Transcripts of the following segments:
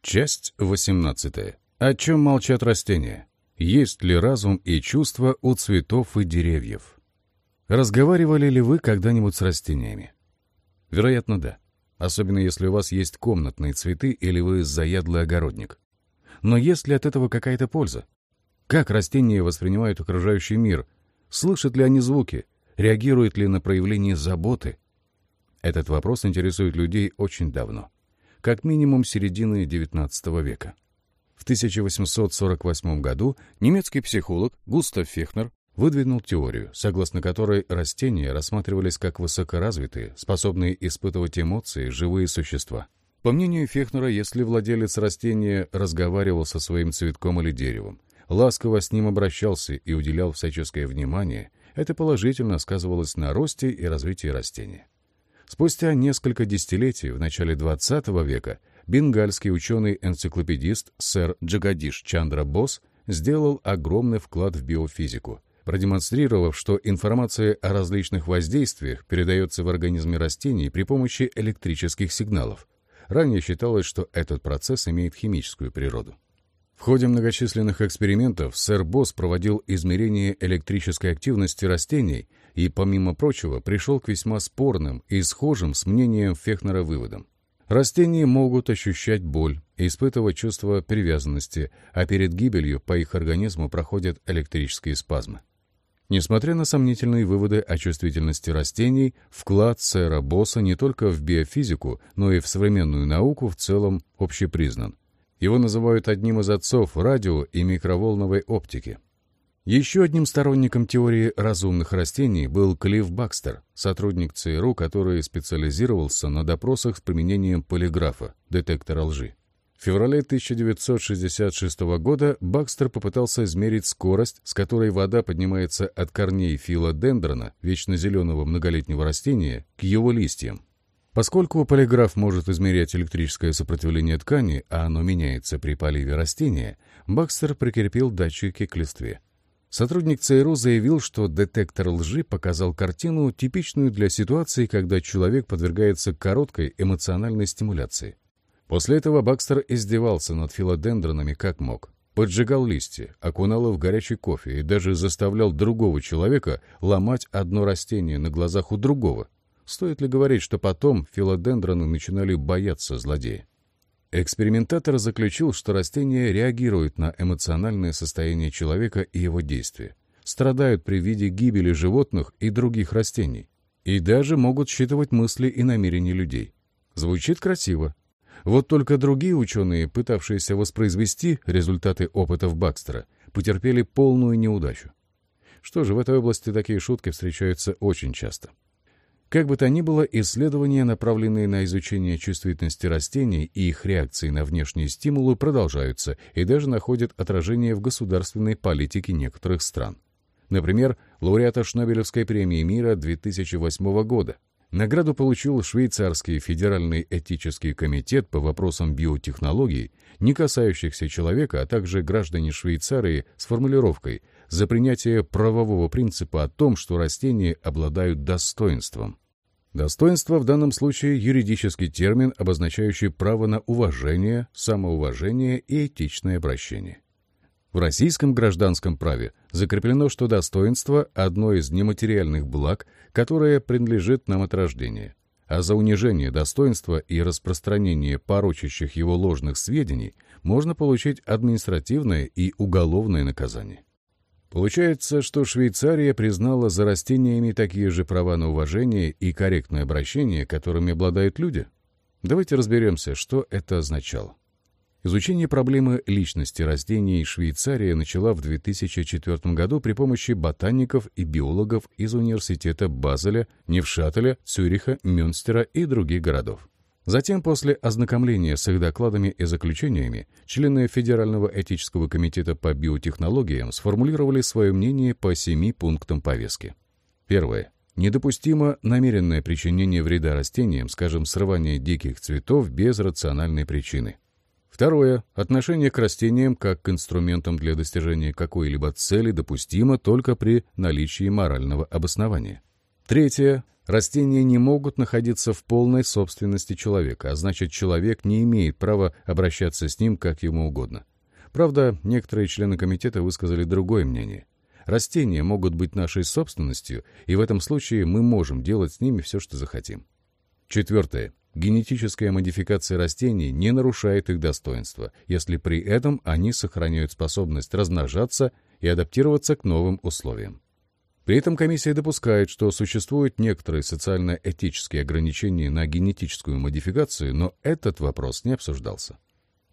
Часть 18. О чем молчат растения? Есть ли разум и чувства у цветов и деревьев? Разговаривали ли вы когда-нибудь с растениями? Вероятно, да. Особенно если у вас есть комнатные цветы или вы заядлый огородник. Но есть ли от этого какая-то польза? Как растения воспринимают окружающий мир? Слышат ли они звуки? Реагируют ли на проявление заботы? Этот вопрос интересует людей очень давно как минимум середины XIX века. В 1848 году немецкий психолог Густав Фехнер выдвинул теорию, согласно которой растения рассматривались как высокоразвитые, способные испытывать эмоции живые существа. По мнению Фехнера, если владелец растения разговаривал со своим цветком или деревом, ласково с ним обращался и уделял всяческое внимание, это положительно сказывалось на росте и развитии растения. Спустя несколько десятилетий, в начале XX века, бенгальский ученый-энциклопедист сэр Джагадиш Чандра Босс сделал огромный вклад в биофизику, продемонстрировав, что информация о различных воздействиях передается в организме растений при помощи электрических сигналов. Ранее считалось, что этот процесс имеет химическую природу. В ходе многочисленных экспериментов сэр Босс проводил измерение электрической активности растений и, помимо прочего, пришел к весьма спорным и схожим с мнением Фехнера выводам. Растения могут ощущать боль испытывать чувство привязанности, а перед гибелью по их организму проходят электрические спазмы. Несмотря на сомнительные выводы о чувствительности растений, вклад сэра Босса не только в биофизику, но и в современную науку в целом общепризнан. Его называют одним из отцов радио и микроволновой оптики. Еще одним сторонником теории разумных растений был Клифф Бакстер, сотрудник ЦРУ, который специализировался на допросах с применением полиграфа, детектора лжи. В феврале 1966 года Бакстер попытался измерить скорость, с которой вода поднимается от корней филодендрона, вечно зеленого многолетнего растения, к его листьям. Поскольку полиграф может измерять электрическое сопротивление ткани, а оно меняется при поливе растения, Бакстер прикрепил датчики к листве. Сотрудник ЦРУ заявил, что детектор лжи показал картину, типичную для ситуации, когда человек подвергается короткой эмоциональной стимуляции. После этого Бакстер издевался над филодендронами как мог. Поджигал листья, окунал их в горячий кофе и даже заставлял другого человека ломать одно растение на глазах у другого. Стоит ли говорить, что потом филодендроны начинали бояться злодея? Экспериментатор заключил, что растения реагируют на эмоциональное состояние человека и его действия, страдают при виде гибели животных и других растений, и даже могут считывать мысли и намерения людей. Звучит красиво. Вот только другие ученые, пытавшиеся воспроизвести результаты опытов Бакстера, потерпели полную неудачу. Что же, в этой области такие шутки встречаются очень часто. Как бы то ни было, исследования, направленные на изучение чувствительности растений и их реакции на внешние стимулы, продолжаются и даже находят отражение в государственной политике некоторых стран. Например, лауреата Шнобелевской премии мира 2008 года. Награду получил Швейцарский федеральный этический комитет по вопросам биотехнологий, не касающихся человека, а также граждане Швейцарии с формулировкой – за принятие правового принципа о том, что растения обладают достоинством. Достоинство в данном случае юридический термин, обозначающий право на уважение, самоуважение и этичное обращение. В российском гражданском праве закреплено, что достоинство – одно из нематериальных благ, которое принадлежит нам от рождения, а за унижение достоинства и распространение порочащих его ложных сведений можно получить административное и уголовное наказание. Получается, что Швейцария признала за растениями такие же права на уважение и корректное обращение, которыми обладают люди? Давайте разберемся, что это означало. Изучение проблемы личности растений Швейцария начала в 2004 году при помощи ботаников и биологов из университета Базеля, Невшателя, Цюриха, Мюнстера и других городов. Затем, после ознакомления с их докладами и заключениями, члены Федерального этического комитета по биотехнологиям сформулировали свое мнение по семи пунктам повестки. Первое. Недопустимо намеренное причинение вреда растениям, скажем, срывание диких цветов без рациональной причины. Второе. Отношение к растениям как к инструментам для достижения какой-либо цели допустимо только при наличии морального обоснования. Третье. Растения не могут находиться в полной собственности человека, а значит, человек не имеет права обращаться с ним как ему угодно. Правда, некоторые члены комитета высказали другое мнение. Растения могут быть нашей собственностью, и в этом случае мы можем делать с ними все, что захотим. Четвертое. Генетическая модификация растений не нарушает их достоинства, если при этом они сохраняют способность размножаться и адаптироваться к новым условиям. При этом комиссия допускает, что существуют некоторые социально-этические ограничения на генетическую модификацию, но этот вопрос не обсуждался.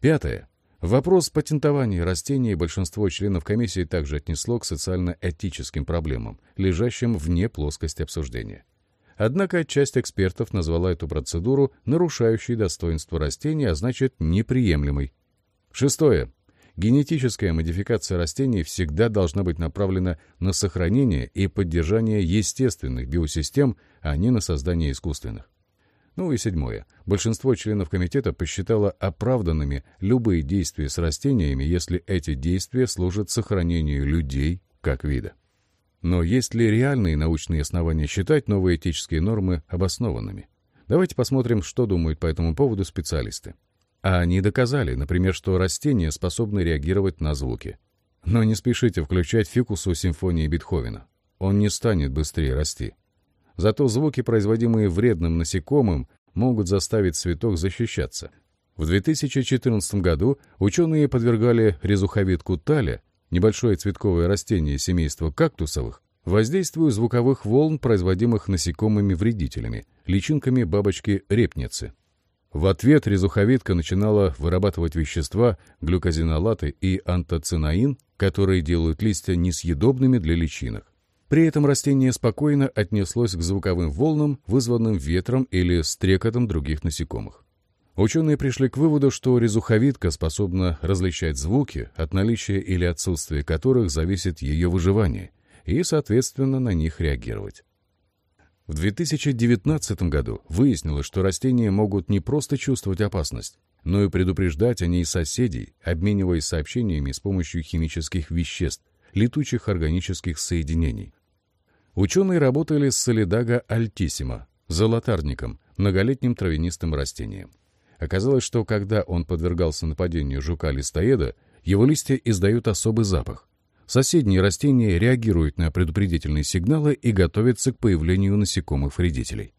Пятое. Вопрос патентования растений большинство членов комиссии также отнесло к социально-этическим проблемам, лежащим вне плоскости обсуждения. Однако часть экспертов назвала эту процедуру нарушающей достоинство растений, а значит неприемлемой. Шестое. Генетическая модификация растений всегда должна быть направлена на сохранение и поддержание естественных биосистем, а не на создание искусственных. Ну и седьмое. Большинство членов комитета посчитало оправданными любые действия с растениями, если эти действия служат сохранению людей как вида. Но есть ли реальные научные основания считать новые этические нормы обоснованными? Давайте посмотрим, что думают по этому поводу специалисты. А они доказали, например, что растения способны реагировать на звуки. Но не спешите включать фикусу симфонии Бетховена. Он не станет быстрее расти. Зато звуки, производимые вредным насекомым, могут заставить цветок защищаться. В 2014 году ученые подвергали резуховидку таля, небольшое цветковое растение семейства кактусовых, воздействию звуковых волн, производимых насекомыми-вредителями, личинками бабочки-репницы. В ответ резуховидка начинала вырабатывать вещества, глюкозинолаты и антоцинаин, которые делают листья несъедобными для личинок. При этом растение спокойно отнеслось к звуковым волнам, вызванным ветром или стрекотом других насекомых. Ученые пришли к выводу, что резуховидка способна различать звуки, от наличия или отсутствия которых зависит ее выживание, и, соответственно, на них реагировать. В 2019 году выяснилось, что растения могут не просто чувствовать опасность, но и предупреждать о ней соседей, обмениваясь сообщениями с помощью химических веществ, летучих органических соединений. Ученые работали с солидаго альтиссимо, золотарником, многолетним травянистым растением. Оказалось, что когда он подвергался нападению жука-листоеда, его листья издают особый запах. Соседние растения реагируют на предупредительные сигналы и готовятся к появлению насекомых-вредителей.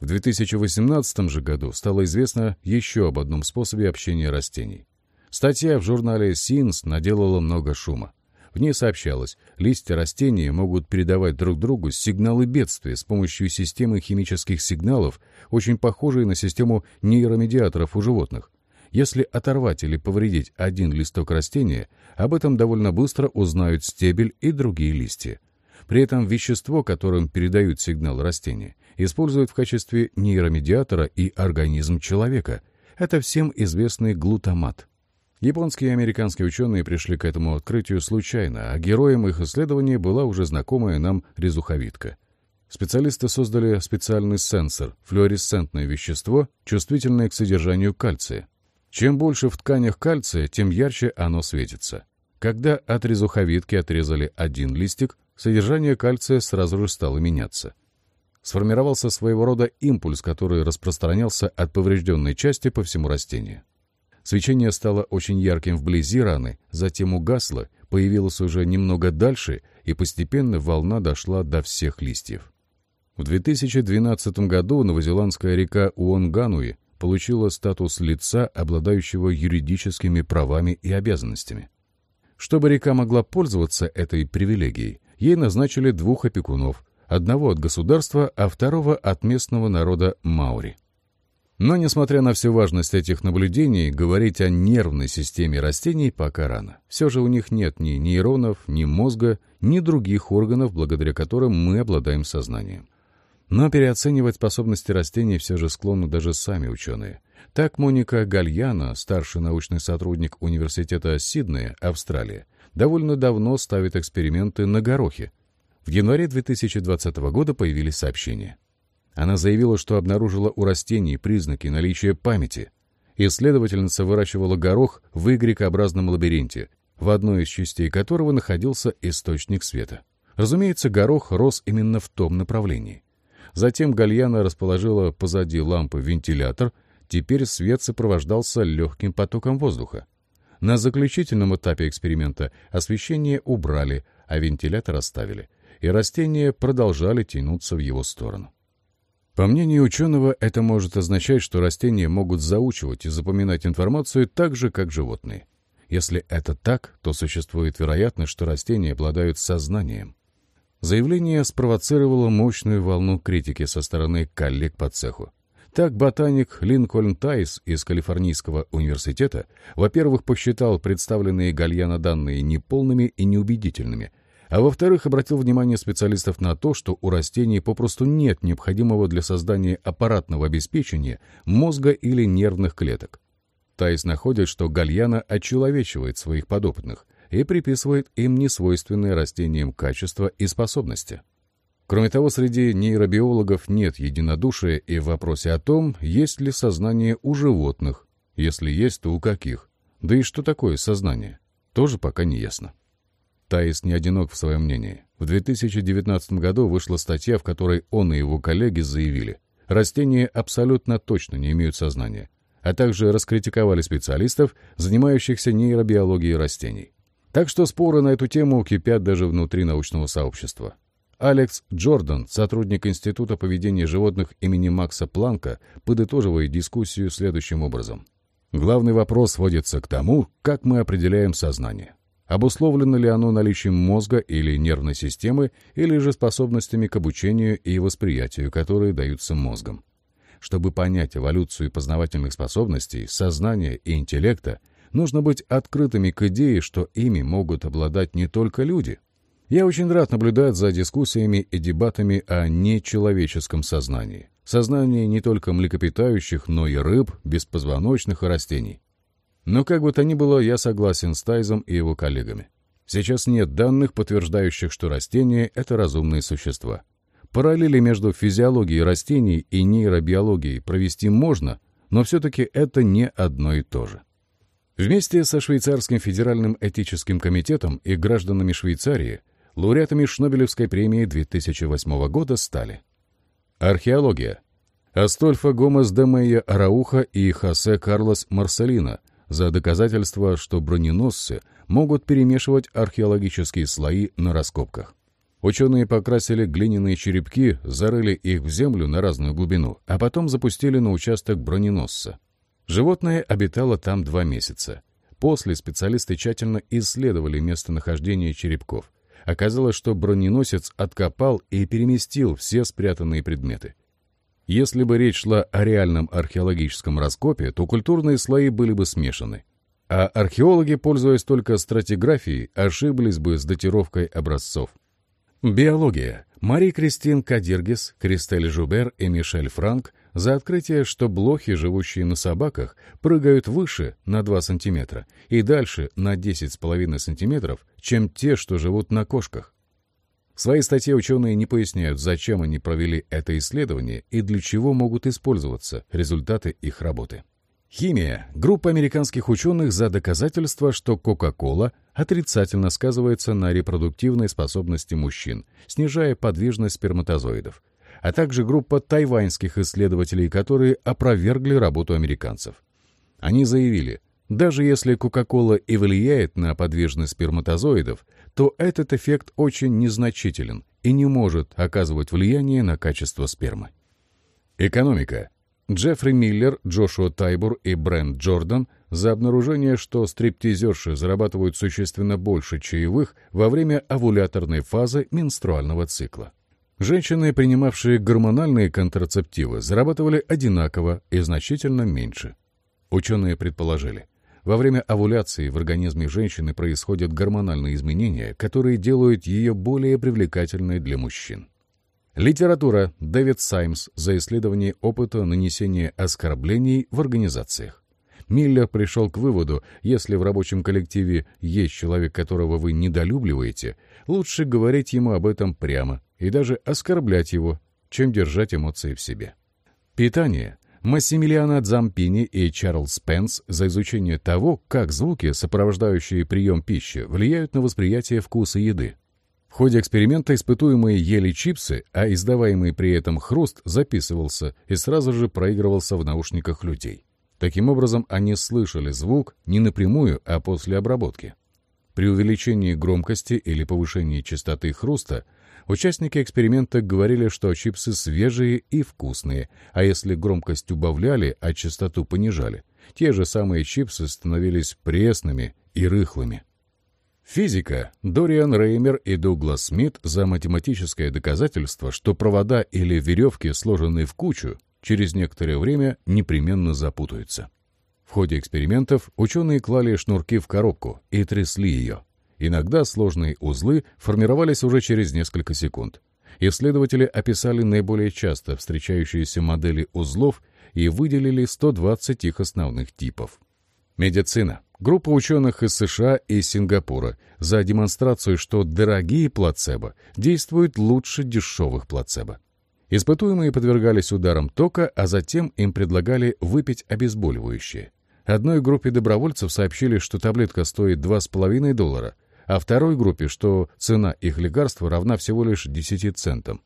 В 2018 же году стало известно еще об одном способе общения растений. Статья в журнале Science наделала много шума. В ней сообщалось, листья растения могут передавать друг другу сигналы бедствия с помощью системы химических сигналов, очень похожей на систему нейромедиаторов у животных. Если оторвать или повредить один листок растения, об этом довольно быстро узнают стебель и другие листья. При этом вещество, которым передают сигнал растения, используют в качестве нейромедиатора и организм человека. Это всем известный глутамат. Японские и американские ученые пришли к этому открытию случайно, а героем их исследования была уже знакомая нам резуховидка. Специалисты создали специальный сенсор – флуоресцентное вещество, чувствительное к содержанию кальция. Чем больше в тканях кальция, тем ярче оно светится. Когда от резуховидки отрезали один листик, содержание кальция сразу же стало меняться. Сформировался своего рода импульс, который распространялся от поврежденной части по всему растению. Свечение стало очень ярким вблизи раны, затем угасло, появилось уже немного дальше, и постепенно волна дошла до всех листьев. В 2012 году новозеландская река Уонгануи получила статус лица, обладающего юридическими правами и обязанностями. Чтобы река могла пользоваться этой привилегией, ей назначили двух опекунов, одного от государства, а второго от местного народа Маури. Но, несмотря на всю важность этих наблюдений, говорить о нервной системе растений пока рано. Все же у них нет ни нейронов, ни мозга, ни других органов, благодаря которым мы обладаем сознанием. Но переоценивать способности растений все же склонны даже сами ученые. Так Моника Гальяна, старший научный сотрудник Университета Сиднея, Австралия, довольно давно ставит эксперименты на горохе. В январе 2020 года появились сообщения. Она заявила, что обнаружила у растений признаки наличия памяти. Исследовательница выращивала горох в Y-образном лабиринте, в одной из частей которого находился источник света. Разумеется, горох рос именно в том направлении. Затем Гальяна расположила позади лампы вентилятор, теперь свет сопровождался легким потоком воздуха. На заключительном этапе эксперимента освещение убрали, а вентилятор оставили, и растения продолжали тянуться в его сторону. По мнению ученого, это может означать, что растения могут заучивать и запоминать информацию так же, как животные. Если это так, то существует вероятность, что растения обладают сознанием. Заявление спровоцировало мощную волну критики со стороны коллег по цеху. Так ботаник Линкольн Тайс из Калифорнийского университета, во-первых, посчитал представленные Гальяна данные неполными и неубедительными, а во-вторых, обратил внимание специалистов на то, что у растений попросту нет необходимого для создания аппаратного обеспечения мозга или нервных клеток. Тайс находит, что Гальяна очеловечивает своих подопытных и приписывает им несвойственные растениям качества и способности. Кроме того, среди нейробиологов нет единодушия и в вопросе о том, есть ли сознание у животных. Если есть, то у каких? Да и что такое сознание? Тоже пока не ясно. Таис не одинок в своем мнении. В 2019 году вышла статья, в которой он и его коллеги заявили, растения абсолютно точно не имеют сознания, а также раскритиковали специалистов, занимающихся нейробиологией растений. Так что споры на эту тему кипят даже внутри научного сообщества. Алекс Джордан, сотрудник Института поведения животных имени Макса Планка, подытоживает дискуссию следующим образом. Главный вопрос сводится к тому, как мы определяем сознание. Обусловлено ли оно наличием мозга или нервной системы, или же способностями к обучению и восприятию, которые даются мозгом. Чтобы понять эволюцию познавательных способностей, сознания и интеллекта, нужно быть открытыми к идее, что ими могут обладать не только люди – я очень рад наблюдать за дискуссиями и дебатами о нечеловеческом сознании. Сознании не только млекопитающих, но и рыб, беспозвоночных и растений. Но как бы то ни было, я согласен с Тайзом и его коллегами. Сейчас нет данных, подтверждающих, что растения — это разумные существа. Параллели между физиологией растений и нейробиологией провести можно, но все-таки это не одно и то же. Вместе со Швейцарским федеральным этическим комитетом и гражданами Швейцарии Лауреатами Шнобелевской премии 2008 года стали Археология. Астольфо Гомес де Мейя Арауха и Хосе Карлос Марселина за доказательство, что броненосцы могут перемешивать археологические слои на раскопках. Ученые покрасили глиняные черепки, зарыли их в землю на разную глубину, а потом запустили на участок броненосца. Животное обитало там два месяца. После специалисты тщательно исследовали местонахождение черепков. Оказалось, что броненосец откопал и переместил все спрятанные предметы. Если бы речь шла о реальном археологическом раскопе, то культурные слои были бы смешаны. А археологи, пользуясь только стратиграфией, ошиблись бы с датировкой образцов. Биология. Мари Кристин Кадиргис, Кристель Жубер и Мишель Франк за открытие, что блохи, живущие на собаках, прыгают выше на 2 см и дальше на 10,5 см, чем те, что живут на кошках. В своей статье ученые не поясняют, зачем они провели это исследование и для чего могут использоваться результаты их работы. Химия. Группа американских ученых за доказательство, что Кока-Кола отрицательно сказывается на репродуктивной способности мужчин, снижая подвижность сперматозоидов а также группа тайваньских исследователей, которые опровергли работу американцев. Они заявили, даже если Кока-Кола и влияет на подвижность сперматозоидов, то этот эффект очень незначителен и не может оказывать влияние на качество спермы. Экономика. Джеффри Миллер, Джошуа Тайбур и Брент Джордан за обнаружение, что стриптизерши зарабатывают существенно больше чаевых во время овуляторной фазы менструального цикла. Женщины, принимавшие гормональные контрацептивы, зарабатывали одинаково и значительно меньше. Ученые предположили, во время овуляции в организме женщины происходят гормональные изменения, которые делают ее более привлекательной для мужчин. Литература. Дэвид Саймс за исследование опыта нанесения оскорблений в организациях. Миллер пришел к выводу, если в рабочем коллективе есть человек, которого вы недолюбливаете, лучше говорить ему об этом прямо и даже оскорблять его, чем держать эмоции в себе. Питание. Массимилиано Дзампини и Чарльз Спенс за изучение того, как звуки, сопровождающие прием пищи, влияют на восприятие вкуса еды. В ходе эксперимента испытуемые ели чипсы, а издаваемый при этом хруст записывался и сразу же проигрывался в наушниках людей. Таким образом, они слышали звук не напрямую, а после обработки. При увеличении громкости или повышении частоты хруста участники эксперимента говорили, что чипсы свежие и вкусные, а если громкость убавляли, а частоту понижали, те же самые чипсы становились пресными и рыхлыми. Физика Дориан Реймер и Дуглас Смит за математическое доказательство, что провода или веревки, сложенные в кучу, через некоторое время непременно запутаются. В ходе экспериментов ученые клали шнурки в коробку и трясли ее. Иногда сложные узлы формировались уже через несколько секунд. Исследователи описали наиболее часто встречающиеся модели узлов и выделили 120 их основных типов. Медицина. Группа ученых из США и Сингапура за демонстрацию, что дорогие плацебо действуют лучше дешевых плацебо. Испытуемые подвергались ударам тока, а затем им предлагали выпить обезболивающее. Одной группе добровольцев сообщили, что таблетка стоит 2,5 доллара, а второй группе, что цена их лекарства равна всего лишь 10 центам.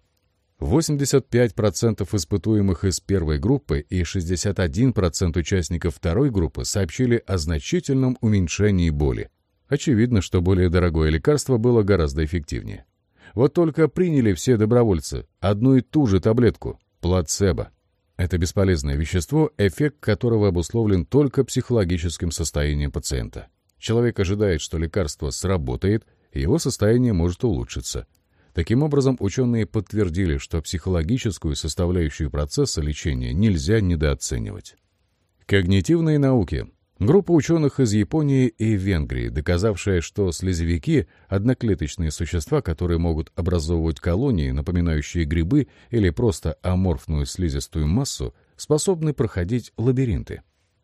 85% испытуемых из первой группы и 61% участников второй группы сообщили о значительном уменьшении боли. Очевидно, что более дорогое лекарство было гораздо эффективнее. Вот только приняли все добровольцы одну и ту же таблетку – плацебо. Это бесполезное вещество, эффект которого обусловлен только психологическим состоянием пациента. Человек ожидает, что лекарство сработает, и его состояние может улучшиться. Таким образом, ученые подтвердили, что психологическую составляющую процесса лечения нельзя недооценивать. Когнитивные науки. Группа ученых из Японии и Венгрии, доказавшая, что слезевики – одноклеточные существа, которые могут образовывать колонии, напоминающие грибы или просто аморфную слизистую массу, способны проходить лабиринты.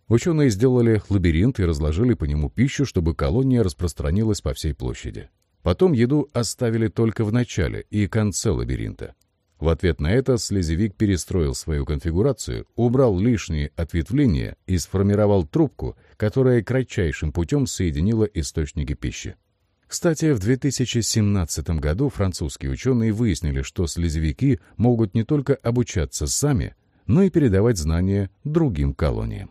Ученые сделали лабиринт и разложили по нему пищу, чтобы колония распространилась по всей площади. Потом еду оставили только в начале и конце лабиринта. В ответ на это слезевик перестроил свою конфигурацию, убрал лишние ответвления и сформировал трубку, которая кратчайшим путем соединила источники пищи. Кстати, в 2017 году французские ученые выяснили, что слезевики могут не только обучаться сами, но и передавать знания другим колониям.